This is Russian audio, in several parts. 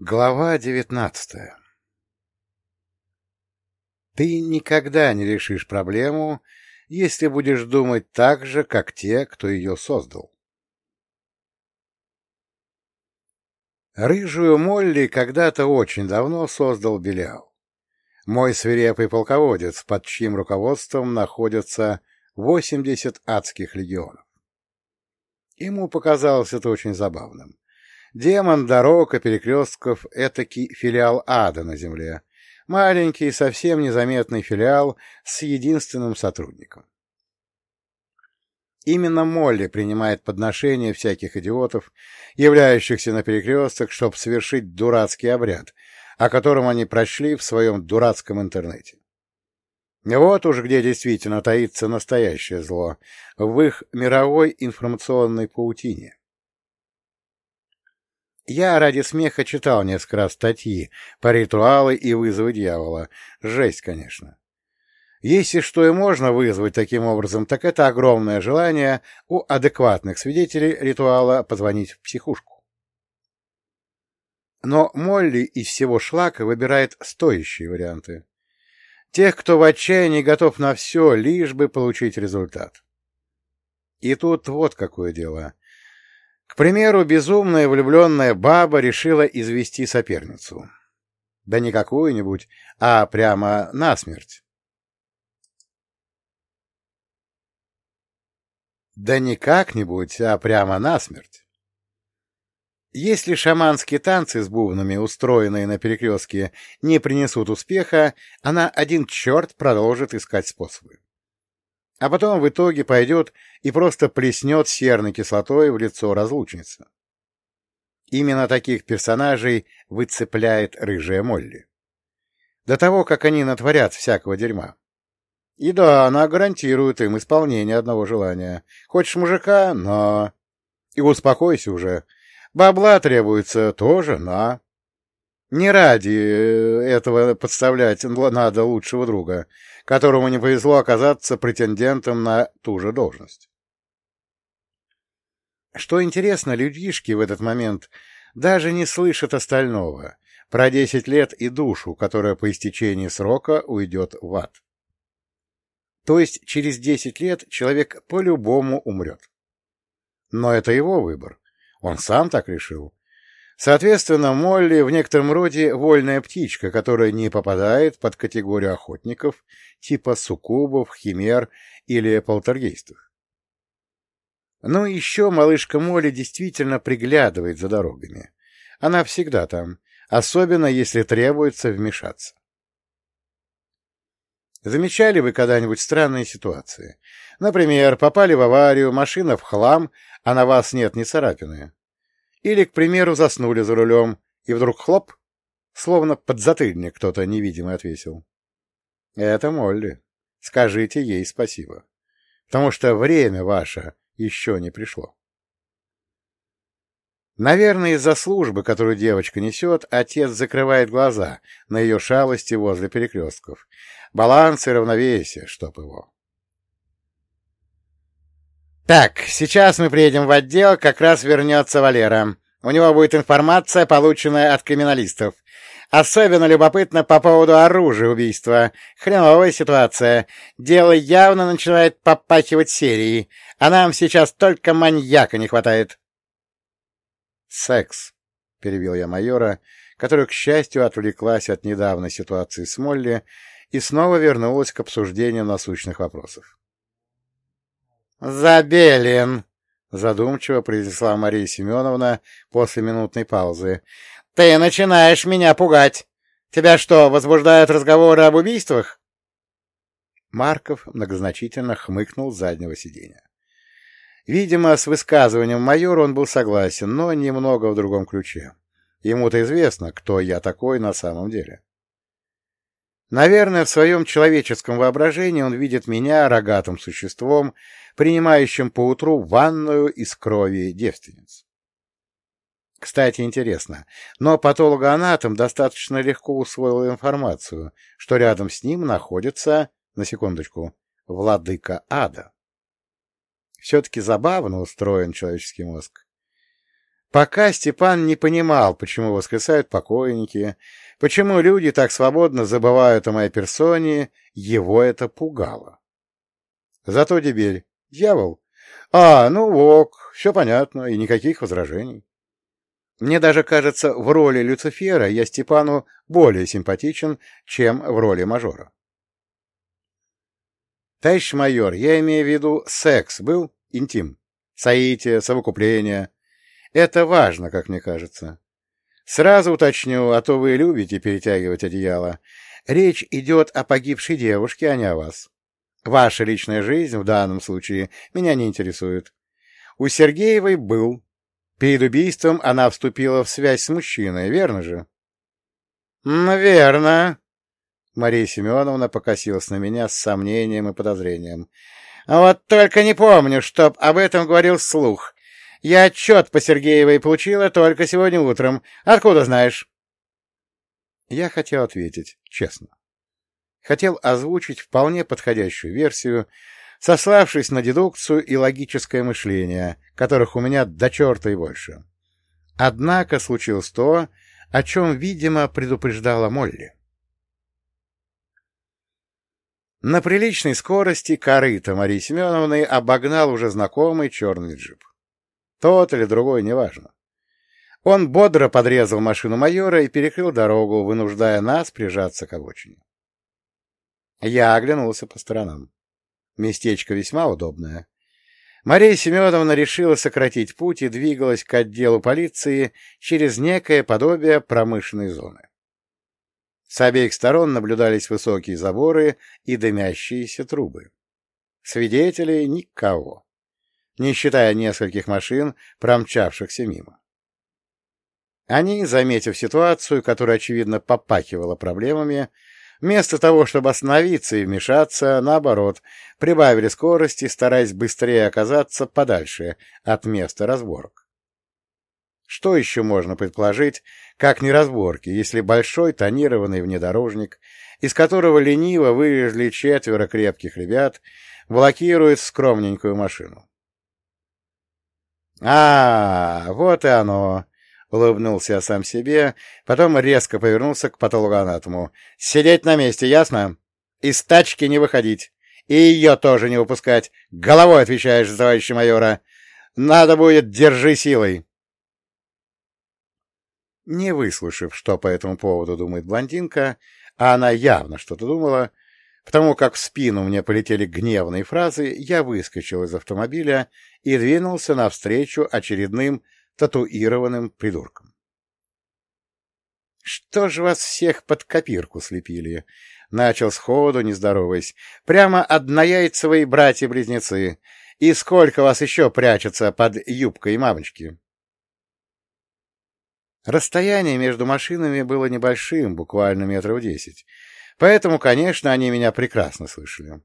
Глава девятнадцатая Ты никогда не решишь проблему, если будешь думать так же, как те, кто ее создал. Рыжую Молли когда-то очень давно создал Белиал. Мой свирепый полководец, под чьим руководством находятся восемьдесят адских легионов. Ему показалось это очень забавным. Демон дорог и перекрестков — этакий филиал ада на земле. Маленький, совсем незаметный филиал с единственным сотрудником. Именно Молли принимает подношения всяких идиотов, являющихся на перекрестках, чтобы совершить дурацкий обряд, о котором они прочли в своем дурацком интернете. Вот уж где действительно таится настоящее зло, в их мировой информационной паутине. Я ради смеха читал несколько раз статьи по ритуалы и вызовы дьявола. Жесть, конечно. Если что и можно вызвать таким образом, так это огромное желание у адекватных свидетелей ритуала позвонить в психушку. Но Молли из всего шлака выбирает стоящие варианты. Тех, кто в отчаянии готов на все, лишь бы получить результат. И тут вот какое дело. К примеру, безумная влюбленная баба решила извести соперницу. Да не какую-нибудь, а прямо насмерть. Да не как-нибудь, а прямо насмерть. Если шаманские танцы с бубнами, устроенные на перекрестке, не принесут успеха, она один черт продолжит искать способы. А потом в итоге пойдет и просто плеснет серной кислотой в лицо разлучницы. Именно таких персонажей выцепляет рыжая Молли. До того, как они натворят всякого дерьма. И да, она гарантирует им исполнение одного желания. Хочешь мужика? На. И успокойся уже. Бабла требуется тоже на. Не ради э, этого подставлять надо лучшего друга, которому не повезло оказаться претендентом на ту же должность. Что интересно, людишки в этот момент даже не слышат остального, про десять лет и душу, которая по истечении срока уйдет в ад. То есть через 10 лет человек по-любому умрет. Но это его выбор. Он сам так решил. Соответственно, Молли в некотором роде вольная птичка, которая не попадает под категорию охотников типа суккубов, химер или полтергейстов. Ну и еще малышка Молли действительно приглядывает за дорогами. Она всегда там, особенно если требуется вмешаться. Замечали вы когда-нибудь странные ситуации? Например, попали в аварию, машина в хлам, а на вас нет ни царапины. Или, к примеру, заснули за рулем, и вдруг хлоп, словно подзатыльник кто-то невидимый отвесил. Это Молли. Скажите ей спасибо. Потому что время ваше еще не пришло. Наверное, из-за службы, которую девочка несет, отец закрывает глаза на ее шалости возле перекрестков. Баланс и равновесие, чтоб его. Так, сейчас мы приедем в отдел, как раз вернется Валера. У него будет информация, полученная от криминалистов. Особенно любопытно по поводу оружия убийства. Хреновая ситуация. Дело явно начинает попахивать серией, а нам сейчас только маньяка не хватает. «Секс», — перебил я майора, которая, к счастью, отвлеклась от недавней ситуации с Молли и снова вернулась к обсуждению насущных вопросов. «Забелин!» — задумчиво произнесла Мария Семеновна после минутной паузы. «Ты начинаешь меня пугать! Тебя что, возбуждают разговоры об убийствах?» Марков многозначительно хмыкнул с заднего сиденья. Видимо, с высказыванием майора он был согласен, но немного в другом ключе. Ему-то известно, кто я такой на самом деле. Наверное, в своем человеческом воображении он видит меня рогатым существом, принимающим поутру ванную из крови девственниц. Кстати, интересно, но патологоанатом достаточно легко усвоил информацию, что рядом с ним находится, на секундочку, владыка ада. Все-таки забавно устроен человеческий мозг. Пока Степан не понимал, почему воскресают покойники, почему люди так свободно забывают о моей персоне, его это пугало. Зато теперь дьявол. А, ну ок, все понятно, и никаких возражений. Мне даже кажется, в роли Люцифера я Степану более симпатичен, чем в роли мажора. Товарищ майор, я имею в виду секс был? Интим. Соитие, совокупление. Это важно, как мне кажется. Сразу уточню, а то вы любите перетягивать одеяло. Речь идет о погибшей девушке, а не о вас. Ваша личная жизнь в данном случае меня не интересует. У Сергеевой был. Перед убийством она вступила в связь с мужчиной, верно же? — Верно, Мария Семеновна покосилась на меня с сомнением и подозрением. «А вот только не помню, чтоб об этом говорил слух. Я отчет по Сергеевой получила только сегодня утром. Откуда знаешь?» Я хотел ответить честно. Хотел озвучить вполне подходящую версию, сославшись на дедукцию и логическое мышление, которых у меня до черта и больше. Однако случилось то, о чем, видимо, предупреждала Молли. На приличной скорости корыто Марии Семеновны обогнал уже знакомый черный джип. Тот или другой, неважно. Он бодро подрезал машину майора и перекрыл дорогу, вынуждая нас прижаться к обочине. Я оглянулся по сторонам. Местечко весьма удобное. Мария Семеновна решила сократить путь и двигалась к отделу полиции через некое подобие промышленной зоны. С обеих сторон наблюдались высокие заборы и дымящиеся трубы. Свидетелей — никого, не считая нескольких машин, промчавшихся мимо. Они, заметив ситуацию, которая, очевидно, попахивала проблемами, вместо того, чтобы остановиться и вмешаться, наоборот, прибавили скорости, стараясь быстрее оказаться подальше от места разборок. Что еще можно предположить, как неразборки, если большой тонированный внедорожник, из которого лениво вылезли четверо крепких ребят, блокирует скромненькую машину? «А, вот и оно!» — улыбнулся я сам себе, потом резко повернулся к патологоанатому. «Сидеть на месте, ясно? Из тачки не выходить. И ее тоже не выпускать. Головой отвечаешь, товарища майора. Надо будет, держи силой!» Не выслушав, что по этому поводу думает блондинка, а она явно что-то думала, потому как в спину мне полетели гневные фразы, я выскочил из автомобиля и двинулся навстречу очередным татуированным придуркам. «Что ж вас всех под копирку слепили?» — начал сходу, не здороваясь. «Прямо однояйцевые братья-близнецы. И сколько вас еще прячется под юбкой мамочки?» Расстояние между машинами было небольшим, буквально метров десять, поэтому, конечно, они меня прекрасно слышали.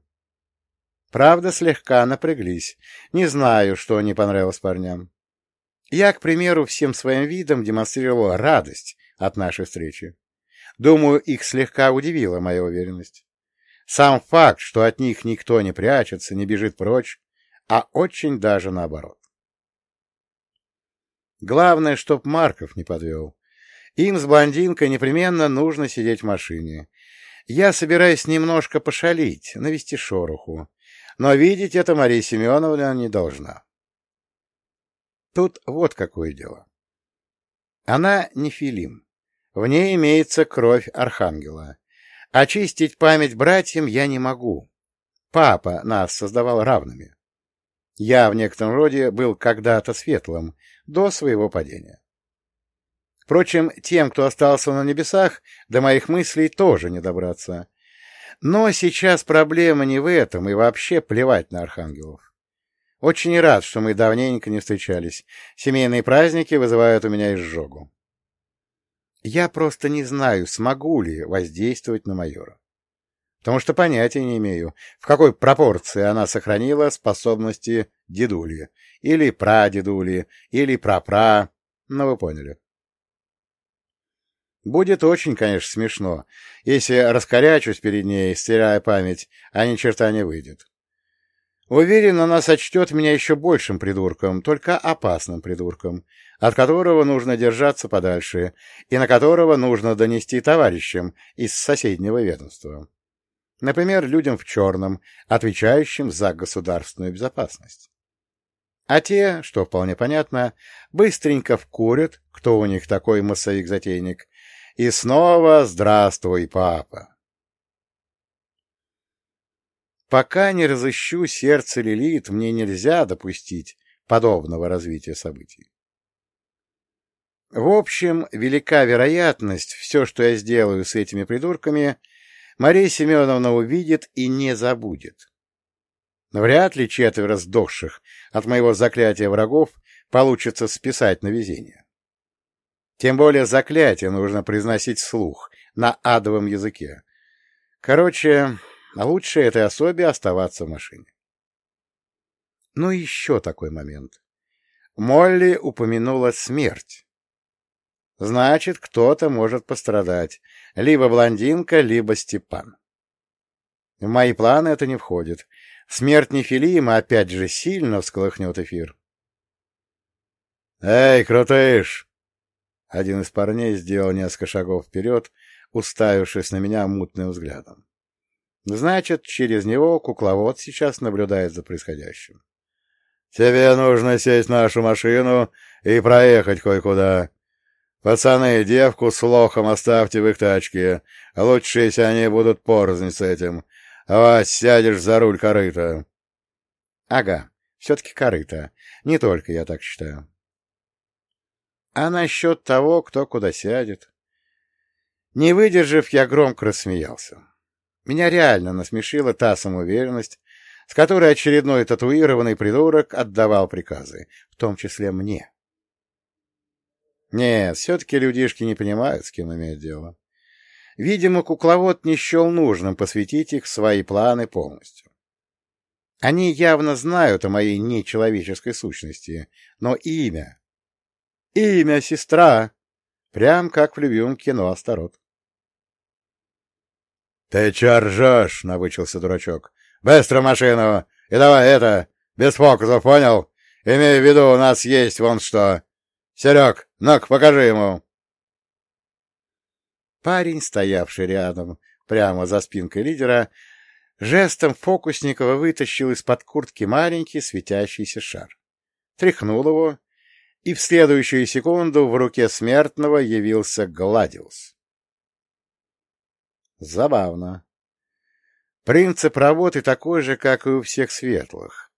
Правда, слегка напряглись. Не знаю, что не понравилось парням. Я, к примеру, всем своим видом демонстрировал радость от нашей встречи. Думаю, их слегка удивила моя уверенность. Сам факт, что от них никто не прячется, не бежит прочь, а очень даже наоборот. Главное, чтоб Марков не подвел. Им с блондинкой непременно нужно сидеть в машине. Я собираюсь немножко пошалить, навести шороху. Но видеть это Мария Семеновна не должна. Тут вот какое дело. Она не Филим. В ней имеется кровь архангела. Очистить память братьям я не могу. Папа нас создавал равными. Я в некотором роде был когда-то светлым, до своего падения. Впрочем, тем, кто остался на небесах, до моих мыслей тоже не добраться. Но сейчас проблема не в этом, и вообще плевать на архангелов. Очень рад, что мы давненько не встречались. Семейные праздники вызывают у меня изжогу. Я просто не знаю, смогу ли воздействовать на майора. Потому что понятия не имею, в какой пропорции она сохранила способности дедули, или прадедули, или прапра, но вы поняли. Будет очень, конечно, смешно, если раскорячусь перед ней, стирая память, а ни черта не выйдет. Уверен, она сочтет меня еще большим придурком, только опасным придурком, от которого нужно держаться подальше и на которого нужно донести товарищам из соседнего ведомства. Например, людям в черном, отвечающим за государственную безопасность. А те, что вполне понятно, быстренько вкурят, кто у них такой массовик-затейник, и снова «Здравствуй, папа!». Пока не разыщу сердце Лилит, мне нельзя допустить подобного развития событий. В общем, велика вероятность, все, что я сделаю с этими придурками, Мария Семеновна увидит и не забудет. Вряд ли четверо сдохших от моего заклятия врагов получится списать на везение. Тем более заклятие нужно произносить вслух, на адовом языке. Короче, лучше этой особе оставаться в машине. Ну и еще такой момент. Молли упомянула смерть. Значит, кто-то может пострадать. Либо блондинка, либо Степан. В мои планы это не входит. Смерть Нефилима опять же сильно всколыхнет эфир. «Эй, крутыш!» Один из парней сделал несколько шагов вперед, уставившись на меня мутным взглядом. Значит, через него кукловод сейчас наблюдает за происходящим. «Тебе нужно сесть в нашу машину и проехать кое-куда. Пацаны, девку с лохом оставьте в их тачке. Лучше, если они будут порознь с этим. А вас сядешь за руль корыта. Ага, все-таки корыта. Не только я так считаю. А насчет того, кто куда сядет? Не выдержав, я громко рассмеялся. Меня реально насмешила та самоуверенность, с которой очередной татуированный придурок отдавал приказы, в том числе мне. Нет, все-таки людишки не понимают, с кем имеют дело. Видимо, кукловод не счел нужным посвятить их свои планы полностью. Они явно знают о моей нечеловеческой сущности, но имя... Имя сестра! Прям как в любимом кино Астарот. — Ты че ржешь? — навычился дурачок. — Быстро машину! И давай это, без фокусов, понял? Имею в виду, у нас есть вон что. Серег, ну покажи ему. Парень, стоявший рядом, прямо за спинкой лидера, жестом Фокусникова вытащил из-под куртки маленький светящийся шар. Тряхнул его, и в следующую секунду в руке смертного явился Гладиус. Забавно. Принцип работы такой же, как и у всех светлых.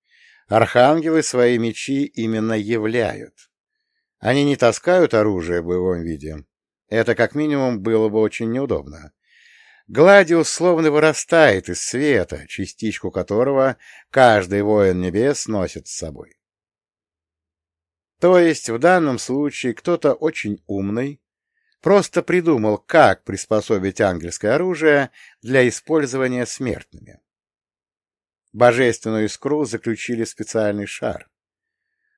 Архангелы свои мечи именно являют. Они не таскают оружие в боевом виде. Это, как минимум, было бы очень неудобно. Гладиус словно вырастает из света, частичку которого каждый воин небес носит с собой. То есть в данном случае кто-то очень умный просто придумал, как приспособить ангельское оружие для использования смертными. Божественную искру заключили в специальный шар.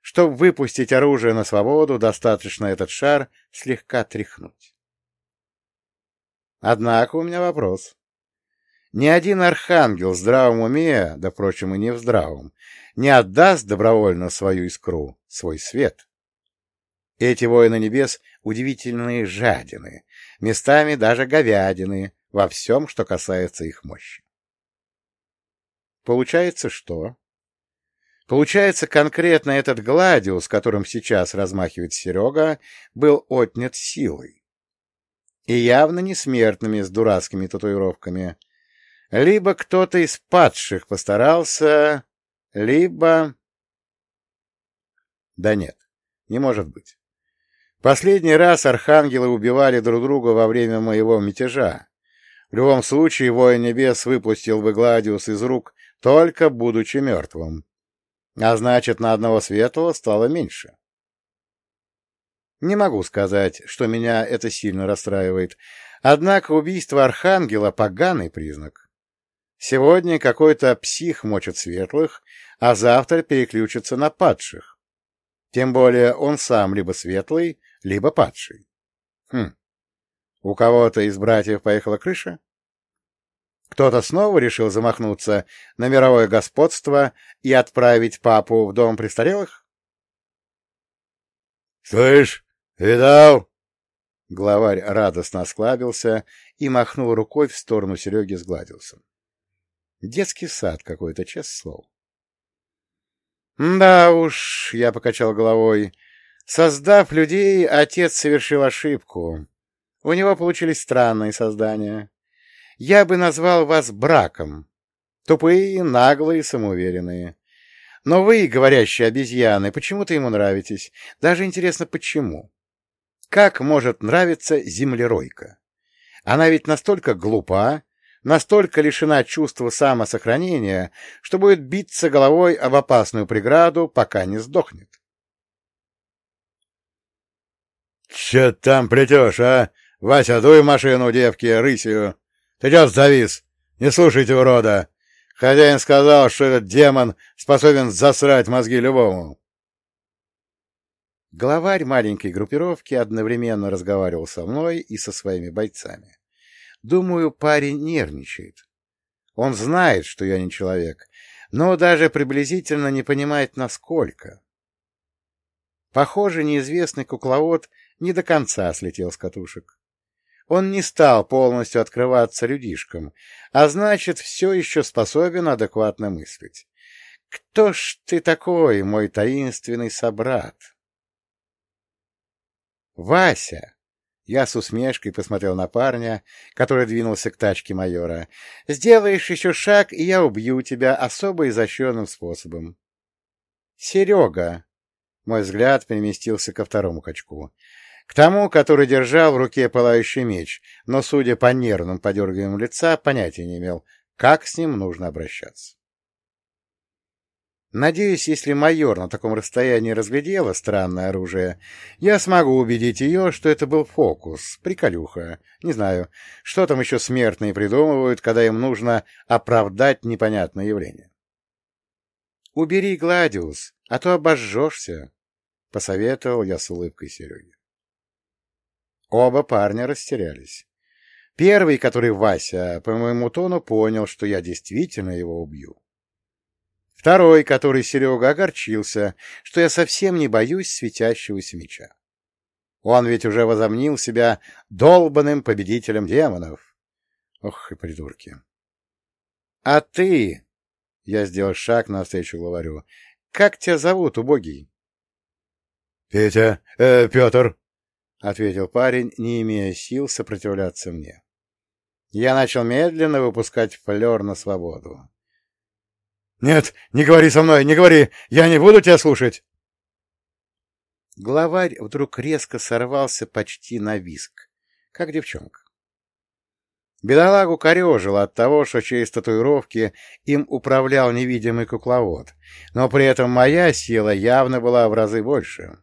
Чтобы выпустить оружие на свободу, достаточно этот шар слегка тряхнуть. Однако у меня вопрос. Ни один архангел в здравом уме, да, впрочем, и не в здравом, не отдаст добровольно свою искру, свой свет. Эти воины небес — удивительные жадины, местами даже говядины во всем, что касается их мощи. Получается что? Получается, конкретно этот гладиус, которым сейчас размахивает Серега, был отнят силой. И явно не смертными с дурацкими татуировками. Либо кто-то из падших постарался, либо... Да нет, не может быть. Последний раз архангелы убивали друг друга во время моего мятежа. В любом случае, воин небес выпустил бы Гладиус из рук, только будучи мертвым. А значит, на одного светлого стало меньше. Не могу сказать, что меня это сильно расстраивает, однако убийство Архангела — поганый признак. Сегодня какой-то псих мочит светлых, а завтра переключится на падших. Тем более он сам либо светлый, либо падший. Хм, у кого-то из братьев поехала крыша? Кто-то снова решил замахнуться на мировое господство и отправить папу в дом престарелых? — Слышь, видал? Главарь радостно осклабился и махнул рукой в сторону Сереги, сгладился. Детский сад какой-то, честное слово. — Да уж, — я покачал головой, — создав людей, отец совершил ошибку. У него получились странные создания. Я бы назвал вас браком. Тупые, наглые, самоуверенные. Но вы, говорящие обезьяны, почему-то ему нравитесь. Даже интересно, почему. Как может нравиться землеройка? Она ведь настолько глупа, настолько лишена чувства самосохранения, что будет биться головой об опасную преграду, пока не сдохнет. — Че там плетешь, а? Вася, дуй машину, девки, рысью. Ты чё завис? Не слушайте урода. Хозяин сказал, что этот демон способен засрать мозги любому. Главарь маленькой группировки одновременно разговаривал со мной и со своими бойцами. Думаю, парень нервничает. Он знает, что я не человек, но даже приблизительно не понимает, насколько. Похоже, неизвестный кукловод не до конца слетел с катушек. Он не стал полностью открываться людишкам, а значит, все еще способен адекватно мыслить. Кто ж ты такой, мой таинственный собрат? «Вася!» Я с усмешкой посмотрел на парня, который двинулся к тачке майора. «Сделаешь еще шаг, и я убью тебя особо изощренным способом». «Серега!» Мой взгляд переместился ко второму качку. К тому, который держал в руке пылающий меч, но, судя по нервным подергиваниям лица, понятия не имел, как с ним нужно обращаться. Надеюсь, если майор на таком расстоянии разглядела странное оружие, я смогу убедить ее, что это был фокус, приколюха. Не знаю, что там еще смертные придумывают, когда им нужно оправдать непонятное явление. — Убери Гладиус, а то обожжешься, — посоветовал я с улыбкой Сереге. Оба парня растерялись. Первый, который Вася, по моему тону, понял, что я действительно его убью. Второй, который Серега, огорчился, что я совсем не боюсь светящегося меча. Он ведь уже возомнил себя долбанным победителем демонов. Ох и придурки. — А ты, — я сделал шаг навстречу главарю, — как тебя зовут, убогий? — Петя, э, Петр, — ответил парень, не имея сил сопротивляться мне. Я начал медленно выпускать флер на свободу. «Нет, не говори со мной, не говори! Я не буду тебя слушать!» Главарь вдруг резко сорвался почти на виск, как девчонка. Бедолагу корежило от того, что через татуировки им управлял невидимый кукловод, но при этом моя сила явно была в разы больше.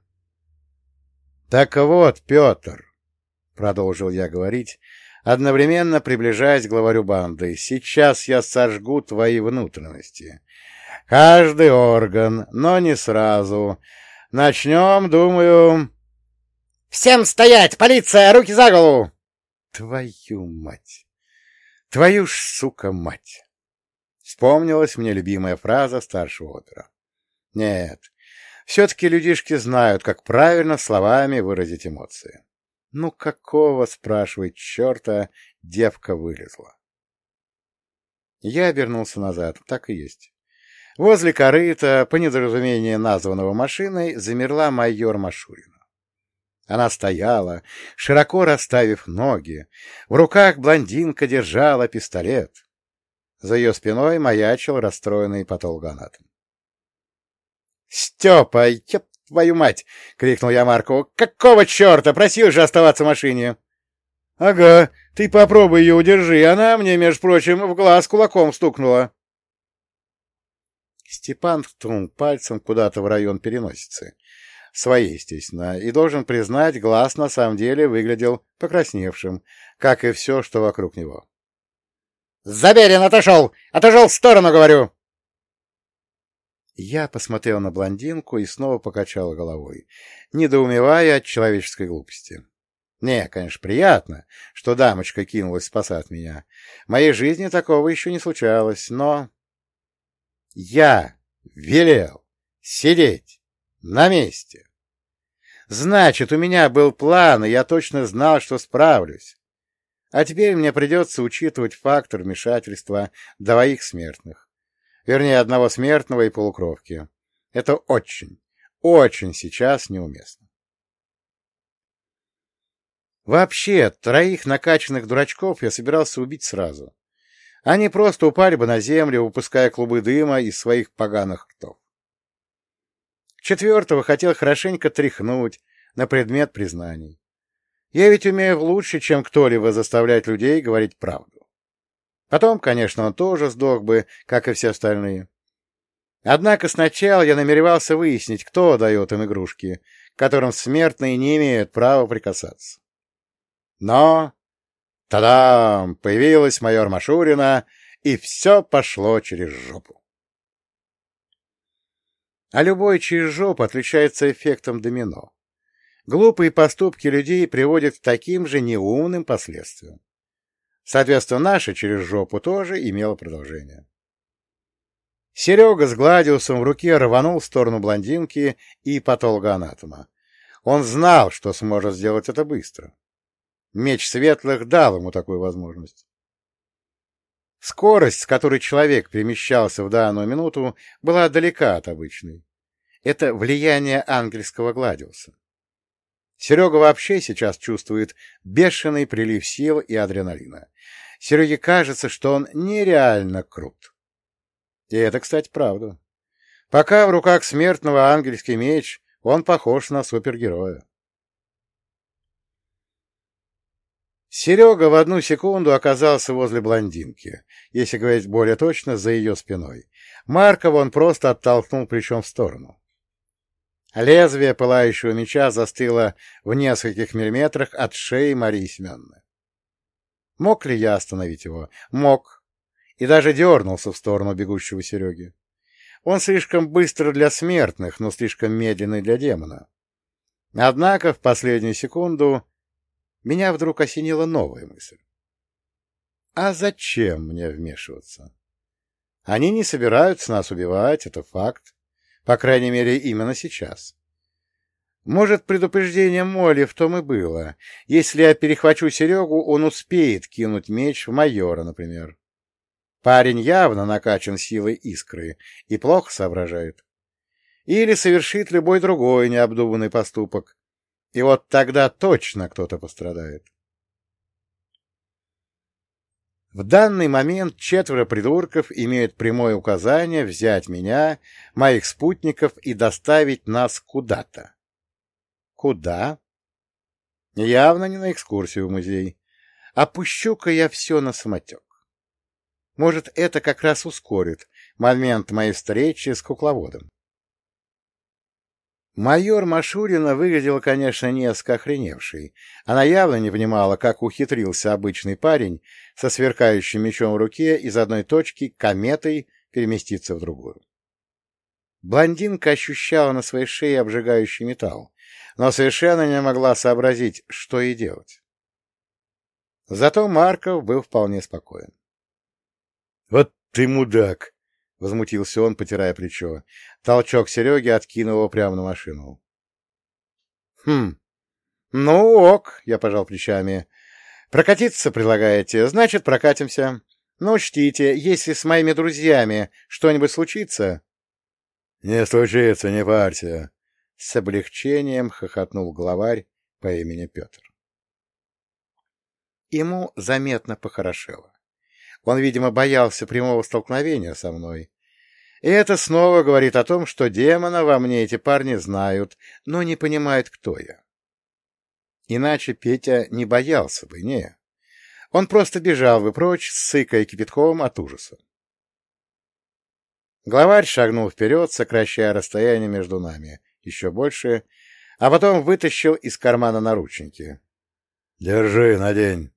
— Так вот, Петр, — продолжил я говорить, одновременно приближаясь к главарю банды, — сейчас я сожгу твои внутренности. Каждый орган, но не сразу. Начнем, думаю... «Всем стоять! Полиция! Руки за голову!» Твою мать! Твою ж, сука, мать! Вспомнилась мне любимая фраза старшего опера. Нет, все-таки людишки знают, как правильно словами выразить эмоции. Ну какого, спрашивает черта, девка вылезла? Я обернулся назад. Так и есть. Возле корыта, по недоразумению названного машиной, замерла майор Машурина. Она стояла, широко расставив ноги. В руках блондинка держала пистолет. За ее спиной маячил расстроенный патологоанатом. — Степа, еб твою мать! — крикнул я Маркову. — Какого черта? Просил же оставаться в машине! — Ага, ты попробуй ее удержи. Она мне, между прочим, в глаз кулаком стукнула. Степан ткнул пальцем куда-то в район переносицы. Своей, естественно, и должен признать, глаз на самом деле выглядел покрасневшим, как и все, что вокруг него. — Заберин, отошел! Отошел в сторону, говорю! Я посмотрел на блондинку и снова покачал головой, недоумевая от человеческой глупости. Не, конечно, приятно, что дамочка кинулась спасать меня. В моей жизни такого еще не случалось, но... Я велел сидеть на месте. Значит, у меня был план, и я точно знал, что справлюсь. А теперь мне придется учитывать фактор вмешательства двоих смертных. Вернее, одного смертного и полукровки. Это очень, очень сейчас неуместно. Вообще, троих накачанных дурачков я собирался убить сразу. Они просто упали бы на землю, выпуская клубы дыма из своих поганых ртов. Четвертого хотел хорошенько тряхнуть на предмет признаний. Я ведь умею лучше, чем кто-либо заставлять людей говорить правду. Потом, конечно, он тоже сдох бы, как и все остальные. Однако сначала я намеревался выяснить, кто дает им игрушки, которым смертные не имеют права прикасаться. Но... Та-дам! Появилась майор Машурина, и все пошло через жопу. А любой через жопу отличается эффектом домино. Глупые поступки людей приводят к таким же неумным последствиям. Соответственно, наше через жопу тоже имело продолжение. Серега с Гладиусом в руке рванул в сторону блондинки и патологоанатома. Он знал, что сможет сделать это быстро. Меч светлых дал ему такую возможность. Скорость, с которой человек перемещался в данную минуту, была далека от обычной. Это влияние ангельского Гладиуса. Серега вообще сейчас чувствует бешеный прилив сил и адреналина. Сереге кажется, что он нереально крут. И это, кстати, правда. Пока в руках смертного ангельский меч, он похож на супергероя. Серега в одну секунду оказался возле блондинки, если говорить более точно, за ее спиной. Маркова он просто оттолкнул плечом в сторону. Лезвие пылающего меча застыло в нескольких миллиметрах от шеи Марии Семеновны. Мог ли я остановить его? Мог. И даже дернулся в сторону бегущего Сереги. Он слишком быстро для смертных, но слишком медленный для демона. Однако в последнюю секунду меня вдруг осенила новая мысль. А зачем мне вмешиваться? Они не собираются нас убивать, это факт. По крайней мере, именно сейчас. Может, предупреждение Молли в том и было. Если я перехвачу Серегу, он успеет кинуть меч в майора, например. Парень явно накачан силой искры и плохо соображает. Или совершит любой другой необдуманный поступок. И вот тогда точно кто-то пострадает. В данный момент четверо придурков имеют прямое указание взять меня, моих спутников и доставить нас куда-то. Куда? Явно не на экскурсию в музей. Опущу-ка я все на самотек. Может, это как раз ускорит момент моей встречи с кукловодом. Майор Машурина выглядела, конечно, несколько охреневшей. Она явно не понимала, как ухитрился обычный парень со сверкающим мечом в руке из одной точки кометой переместиться в другую. Блондинка ощущала на своей шее обжигающий металл, но совершенно не могла сообразить, что ей делать. Зато Марков был вполне спокоен. — Вот ты мудак! — возмутился он, потирая плечо. Толчок Сереги откинул его прямо на машину. — Хм. Ну, ок, — я пожал плечами. — Прокатиться предлагаете? Значит, прокатимся. Но учтите, если с моими друзьями что-нибудь случится... — Не случится, не парься. С облегчением хохотнул главарь по имени Петр. Ему заметно похорошело. Он, видимо, боялся прямого столкновения со мной. И это снова говорит о том, что демона во мне эти парни знают, но не понимают, кто я. Иначе Петя не боялся бы, не. Он просто бежал бы прочь, сыкая кипятком от ужаса. Главарь шагнул вперед, сокращая расстояние между нами еще больше, а потом вытащил из кармана наручники. — Держи, надень.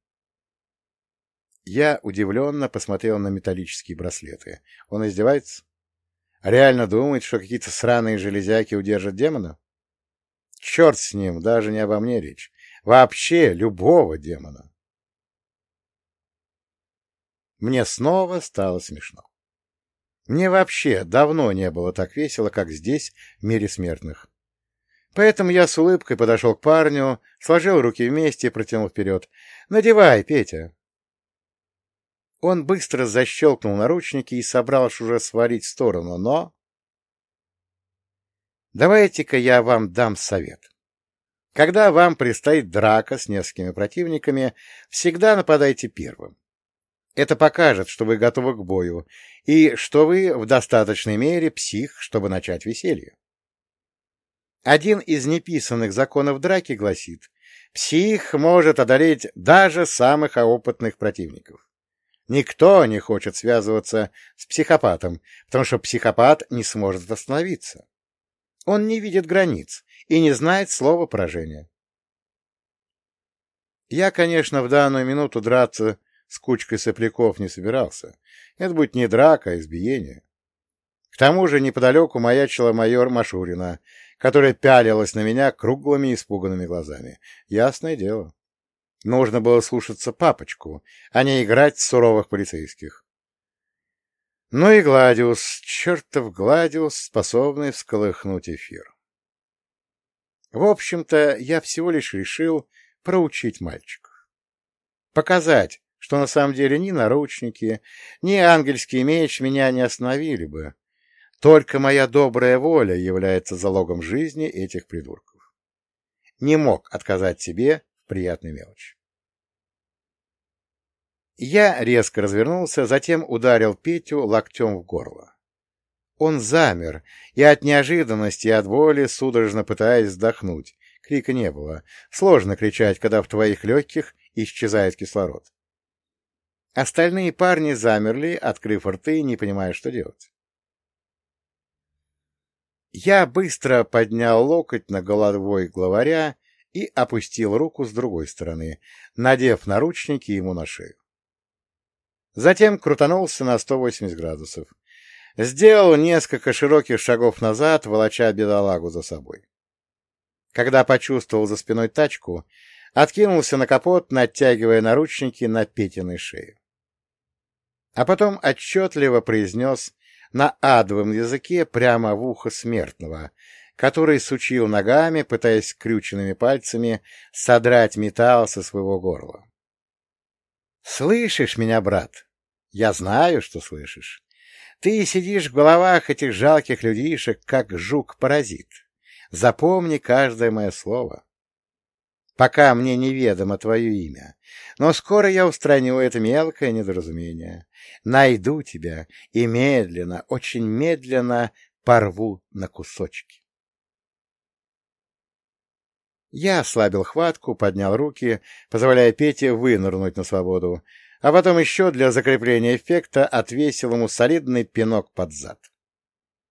Я удивленно посмотрел на металлические браслеты. Он издевается? Реально думает, что какие-то сраные железяки удержат демона? Черт с ним, даже не обо мне речь. вообще любого демона. Мне снова стало смешно. Мне вообще давно не было так весело, как здесь, в мире смертных. Поэтому я с улыбкой подошел к парню, сложил руки вместе и протянул вперед. «Надевай, Петя!» Он быстро защелкнул наручники и собрался уже свалить в сторону, но... Давайте-ка я вам дам совет. Когда вам предстоит драка с несколькими противниками, всегда нападайте первым. Это покажет, что вы готовы к бою, и что вы в достаточной мере псих, чтобы начать веселье. Один из неписанных законов драки гласит, псих может одолеть даже самых опытных противников. Никто не хочет связываться с психопатом, потому что психопат не сможет остановиться. Он не видит границ и не знает слова поражения. Я, конечно, в данную минуту драться с кучкой сопляков не собирался. Это будет не драка, а избиение. К тому же неподалеку маячила майор Машурина, которая пялилась на меня круглыми испуганными глазами. Ясное дело. Нужно было слушаться папочку, а не играть суровых полицейских. Ну и Гладиус, чертов Гладиус, способный всколыхнуть эфир. В общем-то, я всего лишь решил проучить мальчиков. Показать, что на самом деле ни наручники, ни ангельский меч меня не остановили бы, только моя добрая воля является залогом жизни этих придурков. Не мог отказать себе в приятной мелочи. Я резко развернулся, затем ударил Петю локтем в горло. Он замер, и от неожиданности и от боли, судорожно пытаясь вздохнуть. Крика не было. Сложно кричать, когда в твоих легких исчезает кислород. Остальные парни замерли, открыв рты, не понимая, что делать. Я быстро поднял локоть на головой главаря и опустил руку с другой стороны, надев наручники ему на шею. Затем крутанулся на 180 градусов. Сделал несколько широких шагов назад, волоча бедолагу за собой. Когда почувствовал за спиной тачку, откинулся на капот, натягивая наручники на Петиной шее. А потом отчетливо произнес на адовом языке прямо в ухо смертного, который сучил ногами, пытаясь крюченными пальцами содрать металл со своего горла. «Слышишь меня, брат? Я знаю, что слышишь. Ты сидишь в головах этих жалких людишек, как жук-паразит. Запомни каждое мое слово пока мне неведомо твое имя. Но скоро я устраню это мелкое недоразумение. Найду тебя и медленно, очень медленно порву на кусочки. Я ослабил хватку, поднял руки, позволяя Пете вынырнуть на свободу, а потом еще для закрепления эффекта отвесил ему солидный пинок под зад.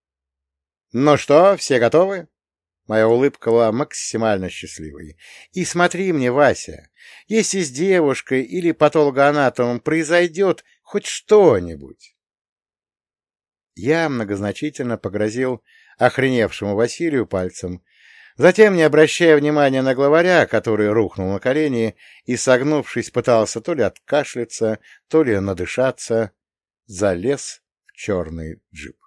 — Ну что, все готовы? Моя улыбка была максимально счастливой. И смотри мне, Вася, если с девушкой или патологоанатомом произойдет хоть что-нибудь... Я многозначительно погрозил охреневшему Василию пальцем, затем, не обращая внимания на главаря, который рухнул на колени и, согнувшись, пытался то ли откашляться, то ли надышаться, залез в черный джип.